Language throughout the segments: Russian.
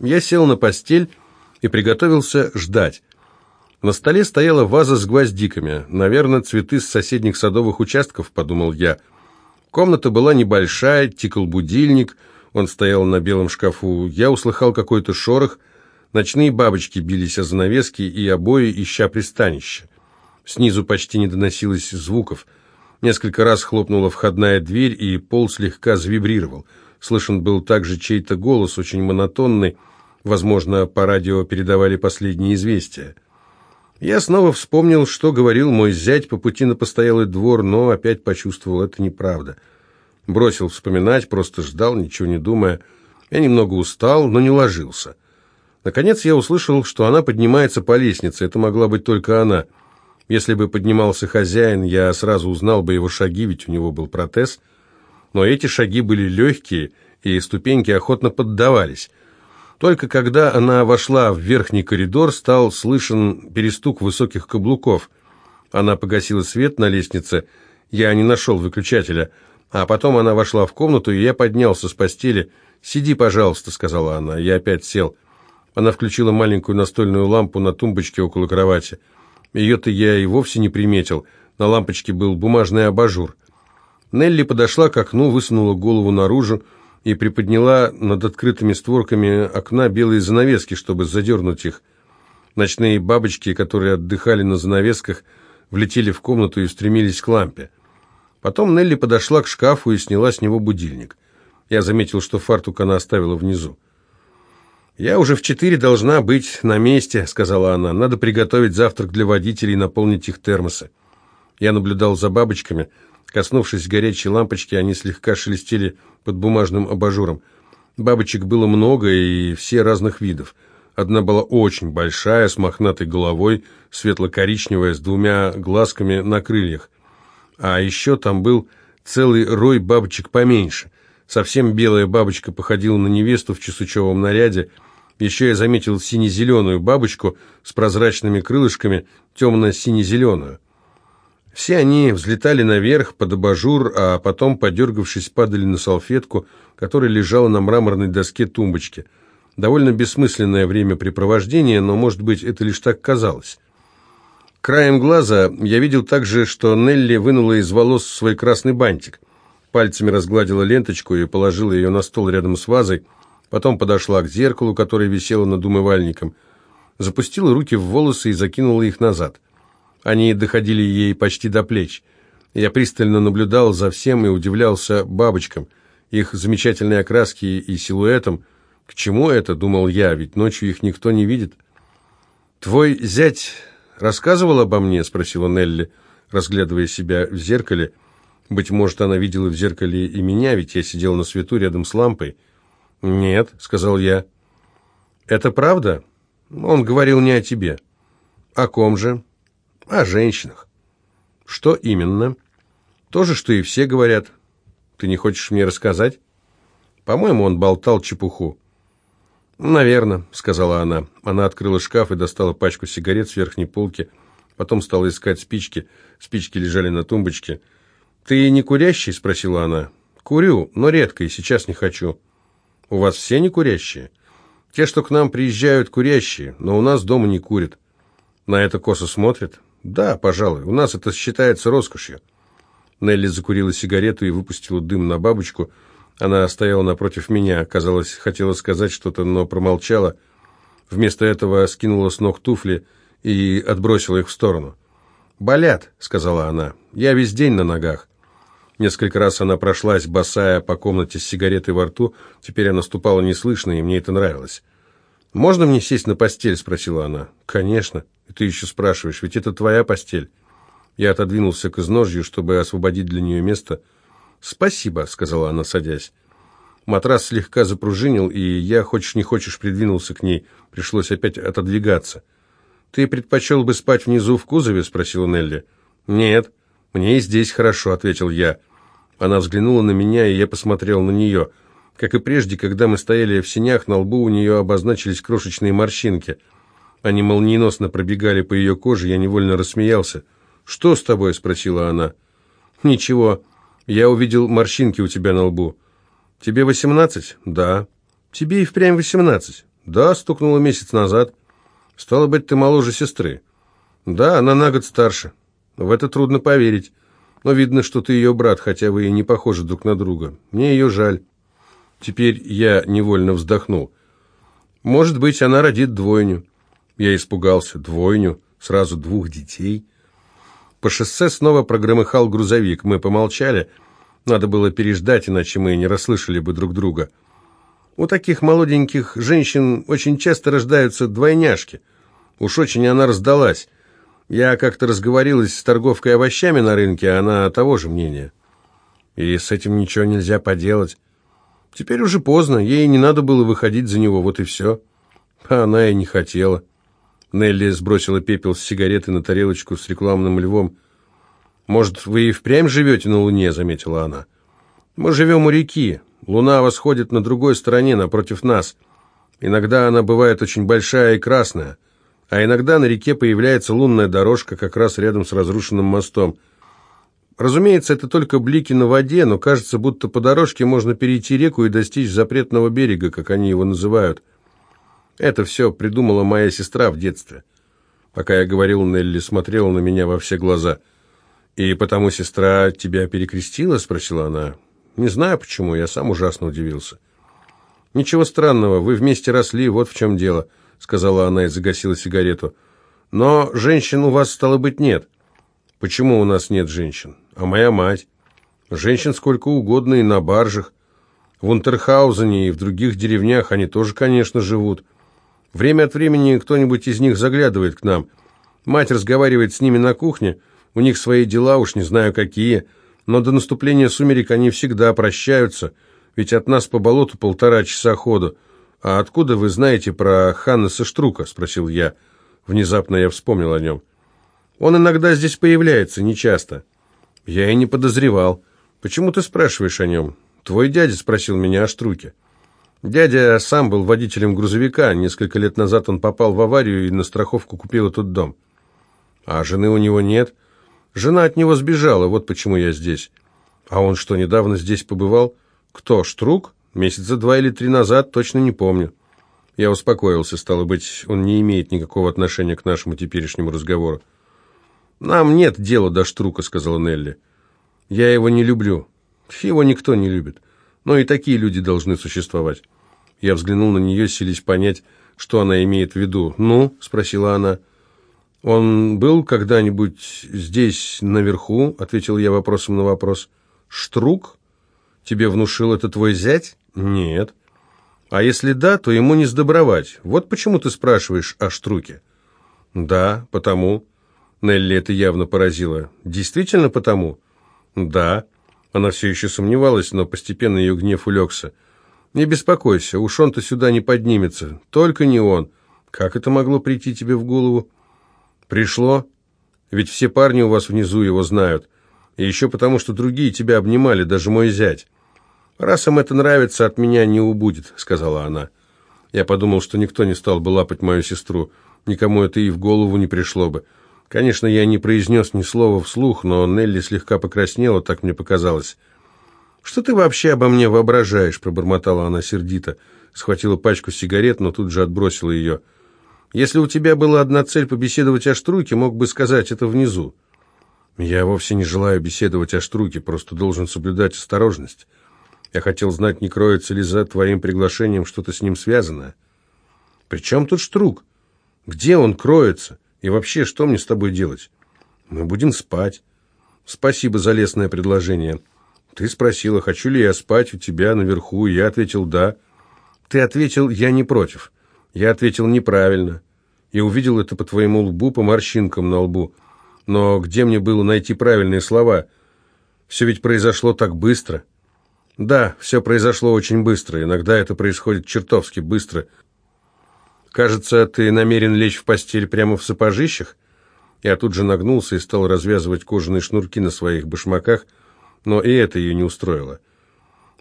Я сел на постель и приготовился ждать. На столе стояла ваза с гвоздиками. Наверное, цветы с соседних садовых участков, подумал я. Комната была небольшая, тикал будильник, он стоял на белом шкафу. Я услыхал какой-то шорох, ночные бабочки бились о занавески и обои, ища пристанище. Снизу почти не доносилось звуков. Несколько раз хлопнула входная дверь, и пол слегка завибрировал. Слышен был также чей-то голос, очень монотонный. Возможно, по радио передавали последние известия. Я снова вспомнил, что говорил мой зять по пути на постоялый двор, но опять почувствовал, это неправда. Бросил вспоминать, просто ждал, ничего не думая. Я немного устал, но не ложился. Наконец я услышал, что она поднимается по лестнице. Это могла быть только она. Если бы поднимался хозяин, я сразу узнал бы его шаги, ведь у него был протез. Но эти шаги были легкие, и ступеньки охотно поддавались. Только когда она вошла в верхний коридор, стал слышен перестук высоких каблуков. Она погасила свет на лестнице, я не нашел выключателя, а потом она вошла в комнату, и я поднялся с постели. «Сиди, пожалуйста», — сказала она. Я опять сел. Она включила маленькую настольную лампу на тумбочке около кровати. Ее-то я и вовсе не приметил. На лампочке был бумажный абажур. Нелли подошла к окну, высунула голову наружу, и приподняла над открытыми створками окна белые занавески, чтобы задернуть их. Ночные бабочки, которые отдыхали на занавесках, влетели в комнату и стремились к лампе. Потом Нелли подошла к шкафу и сняла с него будильник. Я заметил, что фартук она оставила внизу. «Я уже в четыре должна быть на месте», — сказала она. «Надо приготовить завтрак для водителей и наполнить их термосы». Я наблюдал за бабочками — Коснувшись горячей лампочки, они слегка шелестели под бумажным абажуром. Бабочек было много и все разных видов. Одна была очень большая, с мохнатой головой, светло-коричневая, с двумя глазками на крыльях. А еще там был целый рой бабочек поменьше. Совсем белая бабочка походила на невесту в чесучевом наряде. Еще я заметил сине-зеленую бабочку с прозрачными крылышками, темно-сине-зеленую. Все они взлетали наверх под абажур, а потом, подергавшись, падали на салфетку, которая лежала на мраморной доске тумбочки. Довольно бессмысленное времяпрепровождение, но, может быть, это лишь так казалось. Краем глаза я видел также, что Нелли вынула из волос свой красный бантик. Пальцами разгладила ленточку и положила ее на стол рядом с вазой, потом подошла к зеркалу, которое висело над умывальником, запустила руки в волосы и закинула их назад. Они доходили ей почти до плеч. Я пристально наблюдал за всем и удивлялся бабочкам, их замечательной окраски и силуэтам. К чему это, думал я, ведь ночью их никто не видит. «Твой зять рассказывал обо мне?» — спросила Нелли, разглядывая себя в зеркале. «Быть может, она видела в зеркале и меня, ведь я сидел на свету рядом с лампой». «Нет», — сказал я. «Это правда?» «Он говорил не о тебе». «О ком же?» О женщинах. Что именно? То же, что и все говорят. Ты не хочешь мне рассказать? По-моему, он болтал чепуху. «Наверно», — сказала она. Она открыла шкаф и достала пачку сигарет с верхней полки. Потом стала искать спички. Спички лежали на тумбочке. «Ты не курящий?» — спросила она. «Курю, но редко, и сейчас не хочу». «У вас все не курящие?» «Те, что к нам приезжают, курящие, но у нас дома не курят». «На это косо смотрят?» «Да, пожалуй. У нас это считается роскошью». Нелли закурила сигарету и выпустила дым на бабочку. Она стояла напротив меня. Казалось, хотела сказать что-то, но промолчала. Вместо этого скинула с ног туфли и отбросила их в сторону. «Болят», — сказала она. «Я весь день на ногах». Несколько раз она прошлась, босая по комнате с сигаретой во рту. Теперь она ступала неслышно, и мне это нравилось. «Можно мне сесть на постель?» — спросила она. «Конечно». И ты еще спрашиваешь, ведь это твоя постель. Я отодвинулся к изножью, чтобы освободить для нее место. «Спасибо», — сказала она, садясь. Матрас слегка запружинил, и я, хочешь не хочешь, придвинулся к ней. Пришлось опять отодвигаться. «Ты предпочел бы спать внизу в кузове?» — спросила Нелли. «Нет, мне и здесь хорошо», — ответил я. Она взглянула на меня, и я посмотрел на нее. Как и прежде, когда мы стояли в сенях, на лбу у нее обозначились крошечные морщинки — они молниеносно пробегали по ее коже, я невольно рассмеялся. «Что с тобой?» — спросила она. «Ничего. Я увидел морщинки у тебя на лбу». «Тебе восемнадцать?» «Да». «Тебе и впрямь восемнадцать?» «Да, стукнула месяц назад. Стало быть, ты моложе сестры». «Да, она на год старше. В это трудно поверить. Но видно, что ты ее брат, хотя вы и не похожи друг на друга. Мне ее жаль». Теперь я невольно вздохнул. «Может быть, она родит двойню». Я испугался. «Двойню? Сразу двух детей?» По шоссе снова прогромыхал грузовик. Мы помолчали. Надо было переждать, иначе мы не расслышали бы друг друга. У таких молоденьких женщин очень часто рождаются двойняшки. Уж очень она раздалась. Я как-то разговорилась с торговкой овощами на рынке, она того же мнения. И с этим ничего нельзя поделать. Теперь уже поздно, ей не надо было выходить за него, вот и все. А она и не хотела. Нелли сбросила пепел с сигареты на тарелочку с рекламным львом. «Может, вы и впрямь живете на Луне?» — заметила она. «Мы живем у реки. Луна восходит на другой стороне, напротив нас. Иногда она бывает очень большая и красная, а иногда на реке появляется лунная дорожка как раз рядом с разрушенным мостом. Разумеется, это только блики на воде, но кажется, будто по дорожке можно перейти реку и достичь запретного берега, как они его называют». Это все придумала моя сестра в детстве. Пока я говорил, Нелли смотрела на меня во все глаза. «И потому сестра тебя перекрестила?» — спросила она. «Не знаю почему, я сам ужасно удивился». «Ничего странного, вы вместе росли, вот в чем дело», — сказала она и загасила сигарету. «Но женщин у вас, стало быть, нет». «Почему у нас нет женщин? А моя мать?» «Женщин сколько угодно и на баржах. В Унтерхаузене и в других деревнях они тоже, конечно, живут». Время от времени кто-нибудь из них заглядывает к нам. Мать разговаривает с ними на кухне, у них свои дела, уж не знаю какие, но до наступления сумерек они всегда прощаются, ведь от нас по болоту полтора часа ходу. «А откуда вы знаете про Ханнеса Штрука?» – спросил я. Внезапно я вспомнил о нем. «Он иногда здесь появляется, нечасто». «Я и не подозревал. Почему ты спрашиваешь о нем?» «Твой дядя спросил меня о Штруке». Дядя сам был водителем грузовика. Несколько лет назад он попал в аварию и на страховку купил этот дом. А жены у него нет. Жена от него сбежала, вот почему я здесь. А он что, недавно здесь побывал? Кто, Штрук? Месяца два или три назад, точно не помню. Я успокоился, стало быть, он не имеет никакого отношения к нашему теперешнему разговору. «Нам нет дела до Штрука», — сказала Нелли. «Я его не люблю. Его никто не любит. Но и такие люди должны существовать. Я взглянул на нее, сились понять, что она имеет в виду. «Ну?» – спросила она. «Он был когда-нибудь здесь, наверху?» – ответил я вопросом на вопрос. «Штрук? Тебе внушил это твой зять?» «Нет». «А если да, то ему не сдобровать. Вот почему ты спрашиваешь о Штруке?» «Да, потому». Нелли это явно поразило. «Действительно потому?» «Да». Она все еще сомневалась, но постепенно ее гнев улегся. «Не беспокойся, уж он-то сюда не поднимется. Только не он. Как это могло прийти тебе в голову?» «Пришло. Ведь все парни у вас внизу его знают. И еще потому, что другие тебя обнимали, даже мой зять. Раз им это нравится, от меня не убудет», — сказала она. Я подумал, что никто не стал бы лапать мою сестру. Никому это и в голову не пришло бы. Конечно, я не произнес ни слова вслух, но Нелли слегка покраснела, так мне показалось. «Что ты вообще обо мне воображаешь?» – пробормотала она сердито. Схватила пачку сигарет, но тут же отбросила ее. «Если у тебя была одна цель побеседовать о Штруке, мог бы сказать это внизу». «Я вовсе не желаю беседовать о Штруке, просто должен соблюдать осторожность. Я хотел знать, не кроется ли за твоим приглашением что-то с ним связанное». «При чем тут Штрук? Где он кроется?» И вообще, что мне с тобой делать? Мы будем спать. Спасибо за лестное предложение. Ты спросила, хочу ли я спать у тебя наверху, я ответил «да». Ты ответил «я не против». Я ответил неправильно. И увидел это по твоему лбу, по морщинкам на лбу. Но где мне было найти правильные слова? Все ведь произошло так быстро. Да, все произошло очень быстро. Иногда это происходит чертовски быстро. «Кажется, ты намерен лечь в постель прямо в сапожищах?» Я тут же нагнулся и стал развязывать кожаные шнурки на своих башмаках, но и это ее не устроило.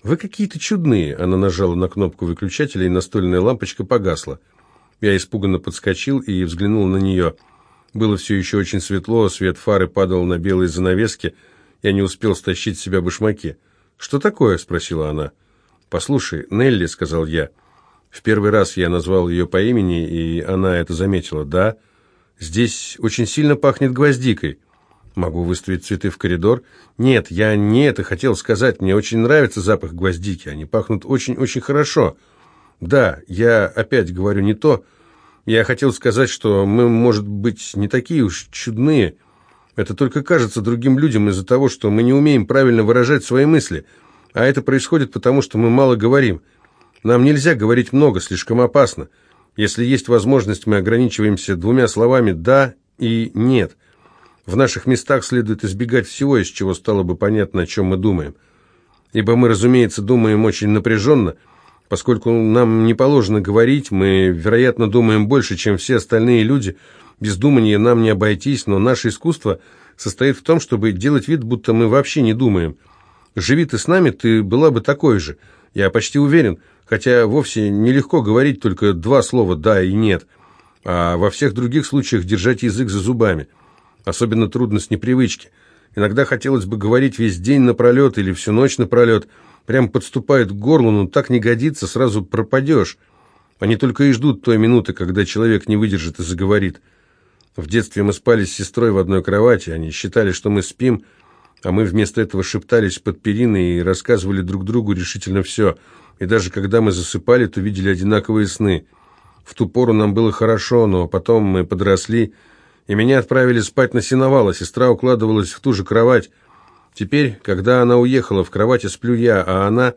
«Вы какие-то чудные!» Она нажала на кнопку выключателя, и настольная лампочка погасла. Я испуганно подскочил и взглянул на нее. Было все еще очень светло, свет фары падал на белые занавески. Я не успел стащить с себя башмаки. «Что такое?» — спросила она. «Послушай, Нелли», — сказал я, — В первый раз я назвал ее по имени, и она это заметила. «Да, здесь очень сильно пахнет гвоздикой». «Могу выставить цветы в коридор?» «Нет, я не это хотел сказать. Мне очень нравится запах гвоздики. Они пахнут очень-очень хорошо». «Да, я опять говорю не то. Я хотел сказать, что мы, может быть, не такие уж чудные. Это только кажется другим людям из-за того, что мы не умеем правильно выражать свои мысли. А это происходит потому, что мы мало говорим». Нам нельзя говорить много, слишком опасно. Если есть возможность, мы ограничиваемся двумя словами «да» и «нет». В наших местах следует избегать всего, из чего стало бы понятно, о чем мы думаем. Ибо мы, разумеется, думаем очень напряженно, поскольку нам не положено говорить, мы, вероятно, думаем больше, чем все остальные люди. Без думания нам не обойтись, но наше искусство состоит в том, чтобы делать вид, будто мы вообще не думаем. Живи ты с нами, ты была бы такой же. Я почти уверен – хотя вовсе нелегко говорить только два слова «да» и «нет», а во всех других случаях держать язык за зубами. Особенно трудно с непривычки. Иногда хотелось бы говорить весь день напролет или всю ночь напролет, прям подступает к горлу, но так не годится, сразу пропадешь. Они только и ждут той минуты, когда человек не выдержит и заговорит. В детстве мы спали с сестрой в одной кровати, они считали, что мы спим, а мы вместо этого шептались под периной и рассказывали друг другу решительно все – и даже когда мы засыпали, то видели одинаковые сны. В ту пору нам было хорошо, но потом мы подросли, и меня отправили спать на сеновал, а сестра укладывалась в ту же кровать. Теперь, когда она уехала, в кровати сплю я, а она...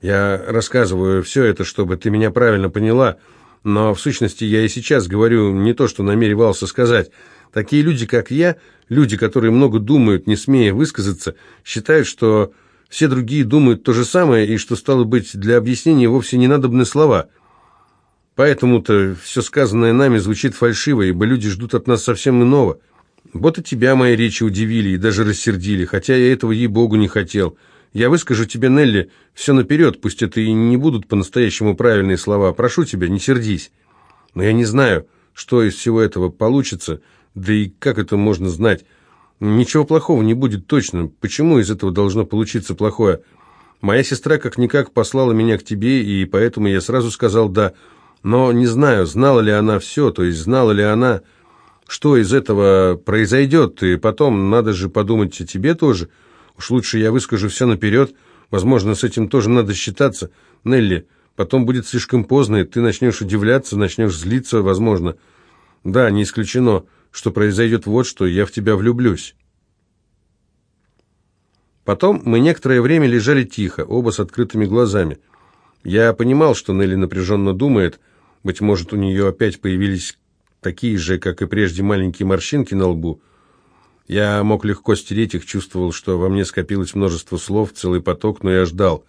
Я рассказываю все это, чтобы ты меня правильно поняла, но в сущности я и сейчас говорю не то, что намеревался сказать. Такие люди, как я, люди, которые много думают, не смея высказаться, считают, что все другие думают то же самое, и что, стало быть, для объяснения вовсе не надобны слова. Поэтому-то все сказанное нами звучит фальшиво, ибо люди ждут от нас совсем иного. Вот и тебя мои речи удивили и даже рассердили, хотя я этого ей-богу не хотел. Я выскажу тебе, Нелли, все наперед, пусть это и не будут по-настоящему правильные слова. Прошу тебя, не сердись. Но я не знаю, что из всего этого получится, да и как это можно знать. Ничего плохого не будет точно. Почему из этого должно получиться плохое? Моя сестра как-никак послала меня к тебе, и поэтому я сразу сказал «да». Но не знаю, знала ли она все, то есть знала ли она, что из этого произойдет, и потом надо же подумать о тебе тоже. Уж лучше я выскажу все наперед, возможно, с этим тоже надо считаться. Нелли, потом будет слишком поздно, и ты начнешь удивляться, начнешь злиться, возможно. Да, не исключено что произойдет вот что, я в тебя влюблюсь. Потом мы некоторое время лежали тихо, оба с открытыми глазами. Я понимал, что Нелли напряженно думает, быть может, у нее опять появились такие же, как и прежде, маленькие морщинки на лбу. Я мог легко стереть их, чувствовал, что во мне скопилось множество слов, целый поток, но я ждал.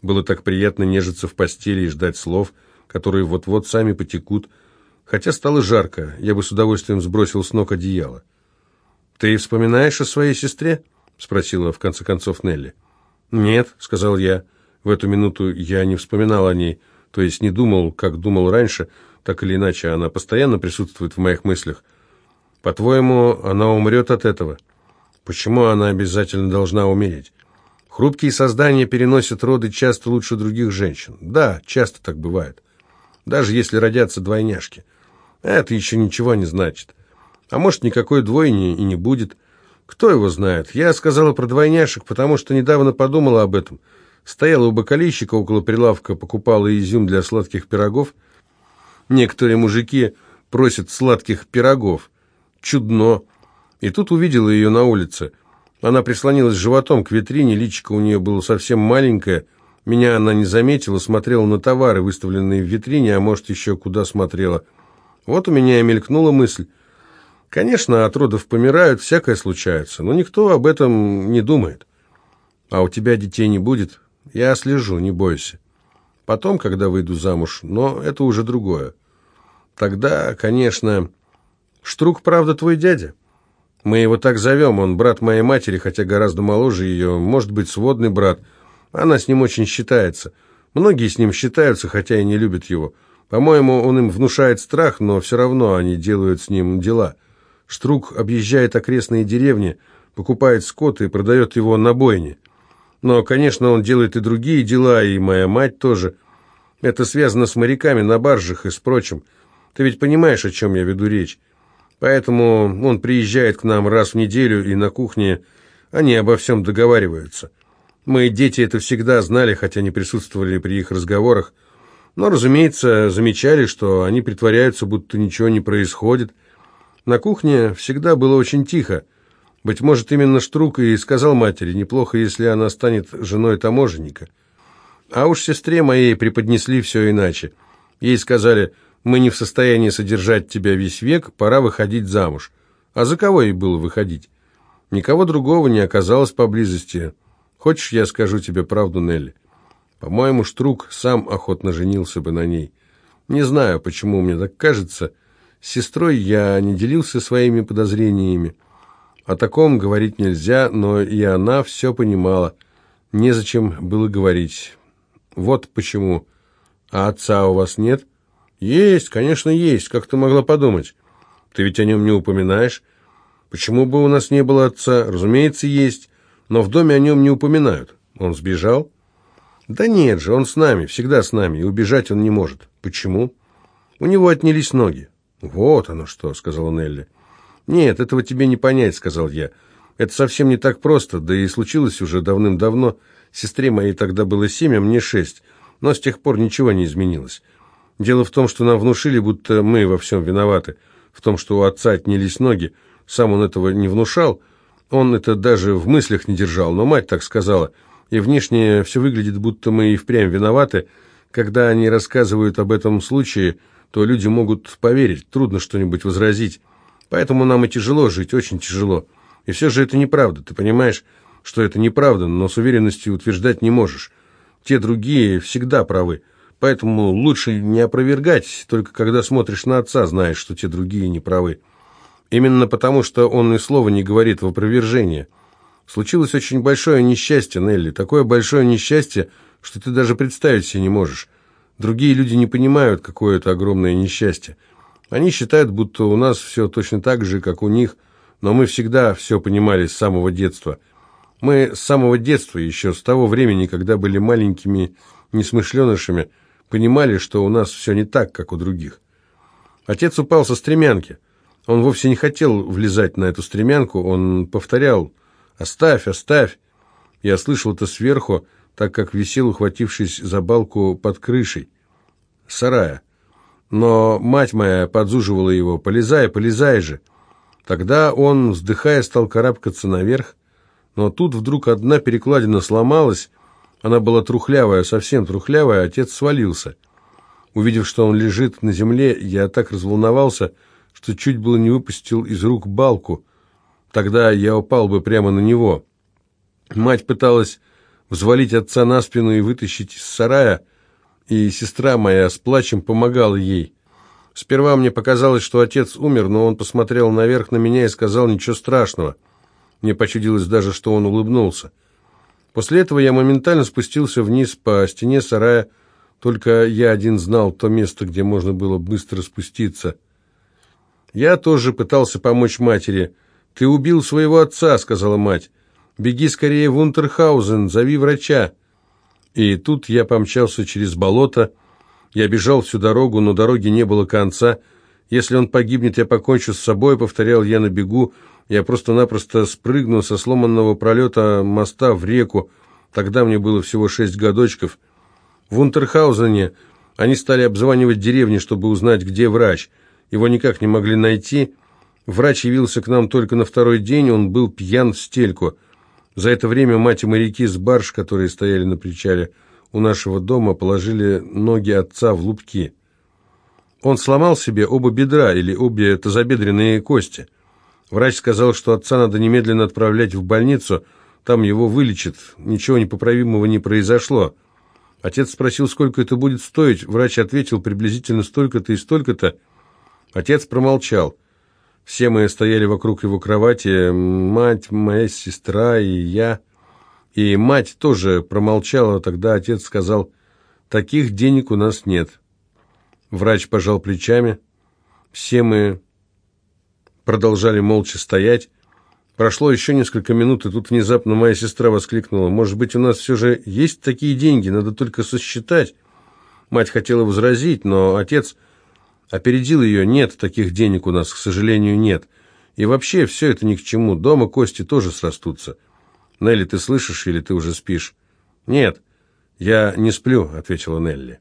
Было так приятно нежиться в постели и ждать слов, которые вот-вот сами потекут, Хотя стало жарко, я бы с удовольствием сбросил с ног одеяло. «Ты вспоминаешь о своей сестре?» — спросила в конце концов Нелли. «Нет», — сказал я. В эту минуту я не вспоминал о ней, то есть не думал, как думал раньше, так или иначе, она постоянно присутствует в моих мыслях. «По-твоему, она умрет от этого?» «Почему она обязательно должна умереть?» «Хрупкие создания переносят роды часто лучше других женщин. Да, часто так бывает. Даже если родятся двойняшки». Это еще ничего не значит. А может, никакой двойни и не будет. Кто его знает? Я сказала про двойняшек, потому что недавно подумала об этом. Стояла у бокалейщика около прилавка, покупала изюм для сладких пирогов. Некоторые мужики просят сладких пирогов. Чудно. И тут увидела ее на улице. Она прислонилась животом к витрине, личико у нее было совсем маленькое. Меня она не заметила, смотрела на товары, выставленные в витрине, а может, еще куда смотрела – вот у меня и мелькнула мысль. Конечно, от родов помирают, всякое случается, но никто об этом не думает. А у тебя детей не будет? Я слежу, не бойся. Потом, когда выйду замуж, но это уже другое. Тогда, конечно... Штрук, правда, твой дядя? Мы его так зовем, он брат моей матери, хотя гораздо моложе ее, может быть, сводный брат. Она с ним очень считается. Многие с ним считаются, хотя и не любят его. По-моему, он им внушает страх, но все равно они делают с ним дела. Штрук объезжает окрестные деревни, покупает скот и продает его на бойне. Но, конечно, он делает и другие дела, и моя мать тоже. Это связано с моряками на баржах и с прочим. Ты ведь понимаешь, о чем я веду речь. Поэтому он приезжает к нам раз в неделю, и на кухне они обо всем договариваются. Мы, дети, это всегда знали, хотя не присутствовали при их разговорах. Но, разумеется, замечали, что они притворяются, будто ничего не происходит. На кухне всегда было очень тихо. Быть может, именно Штрук и сказал матери, неплохо, если она станет женой таможенника. А уж сестре моей преподнесли все иначе. Ей сказали, мы не в состоянии содержать тебя весь век, пора выходить замуж. А за кого ей было выходить? Никого другого не оказалось поблизости. Хочешь, я скажу тебе правду, Нелли? По-моему, Штрук сам охотно женился бы на ней. Не знаю, почему мне так кажется. С сестрой я не делился своими подозрениями. О таком говорить нельзя, но и она все понимала. Незачем было говорить. Вот почему. А отца у вас нет? Есть, конечно, есть. Как ты могла подумать? Ты ведь о нем не упоминаешь. Почему бы у нас не было отца? Разумеется, есть. Но в доме о нем не упоминают. Он сбежал? Да нет же, он с нами, всегда с нами, и убежать он не может. Почему? У него отнялись ноги. Вот оно что, сказала Нелли. «Нет, этого тебе не понять», — сказал я. «Это совсем не так просто, да и случилось уже давным-давно. Сестре моей тогда было семь, а мне шесть, но с тех пор ничего не изменилось. Дело в том, что нам внушили, будто мы во всем виноваты, в том, что у отца отнялись ноги. Сам он этого не внушал, он это даже в мыслях не держал, но мать так сказала. И внешне все выглядит, будто мы и впрямь виноваты. Когда они рассказывают об этом случае, то люди могут поверить, трудно что-нибудь возразить». Поэтому нам и тяжело жить, очень тяжело. И все же это неправда, ты понимаешь, что это неправда, но с уверенностью утверждать не можешь. Те другие всегда правы, поэтому лучше не опровергать, только когда смотришь на отца, знаешь, что те другие не правы. Именно потому, что он и слова не говорит в опровержение. Случилось очень большое несчастье, Нелли, такое большое несчастье, что ты даже представить себе не можешь. Другие люди не понимают, какое это огромное несчастье. Они считают, будто у нас все точно так же, как у них, но мы всегда все понимали с самого детства. Мы с самого детства, еще с того времени, когда были маленькими несмышленышами, понимали, что у нас все не так, как у других. Отец упал со стремянки. Он вовсе не хотел влезать на эту стремянку, он повторял «Оставь, оставь!» Я слышал это сверху, так как висел, ухватившись за балку под крышей сарая. Но мать моя подзуживала его, полезай, полезай же. Тогда он, вздыхая, стал карабкаться наверх, но тут вдруг одна перекладина сломалась, она была трухлявая, совсем трухлявая, отец свалился. Увидев, что он лежит на земле, я так разволновался, что чуть было не выпустил из рук балку. Тогда я упал бы прямо на него. Мать пыталась взвалить отца на спину и вытащить из сарая, и сестра моя с плачем помогала ей. Сперва мне показалось, что отец умер, но он посмотрел наверх на меня и сказал ничего страшного. Мне почудилось даже, что он улыбнулся. После этого я моментально спустился вниз по стене сарая, только я один знал то место, где можно было быстро спуститься. Я тоже пытался помочь матери. «Ты убил своего отца», — сказала мать. «Беги скорее в Унтерхаузен, зови врача». И тут я помчался через болото. Я бежал всю дорогу, но дороги не было конца. Если он погибнет, я покончу с собой, повторял я на бегу. Я просто-напросто спрыгнул со сломанного пролета моста в реку. Тогда мне было всего шесть годочков. В Унтерхаузене они стали обзванивать деревни, чтобы узнать, где врач. Его никак не могли найти. Врач явился к нам только на второй день, он был пьян в стельку. За это время мать и моряки с барж, которые стояли на причале у нашего дома, положили ноги отца в лупки. Он сломал себе оба бедра или обе тазобедренные кости. Врач сказал, что отца надо немедленно отправлять в больницу, там его вылечат, ничего непоправимого не произошло. Отец спросил, сколько это будет стоить, врач ответил, приблизительно столько-то и столько-то. Отец промолчал. Все мы стояли вокруг его кровати, мать, моя сестра и я. И мать тоже промолчала, тогда отец сказал, «Таких денег у нас нет». Врач пожал плечами. Все мы продолжали молча стоять. Прошло еще несколько минут, и тут внезапно моя сестра воскликнула, «Может быть, у нас все же есть такие деньги, надо только сосчитать». Мать хотела возразить, но отец опередил ее. «Нет, таких денег у нас, к сожалению, нет. И вообще, все это ни к чему. Дома кости тоже срастутся. Нелли, ты слышишь или ты уже спишь?» «Нет, я не сплю», — ответила Нелли.